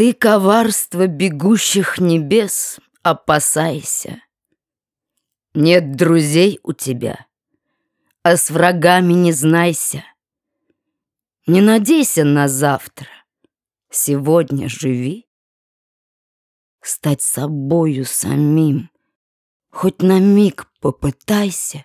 Ты коварства бегущих небес опасайся. Нет друзей у тебя, а с врагами не знайся. Не надейся на завтра, сегодня живи. Стать собою самим, хоть на миг попытайся.